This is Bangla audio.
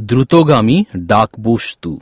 দ্রুতগামী ডাকবস্তু।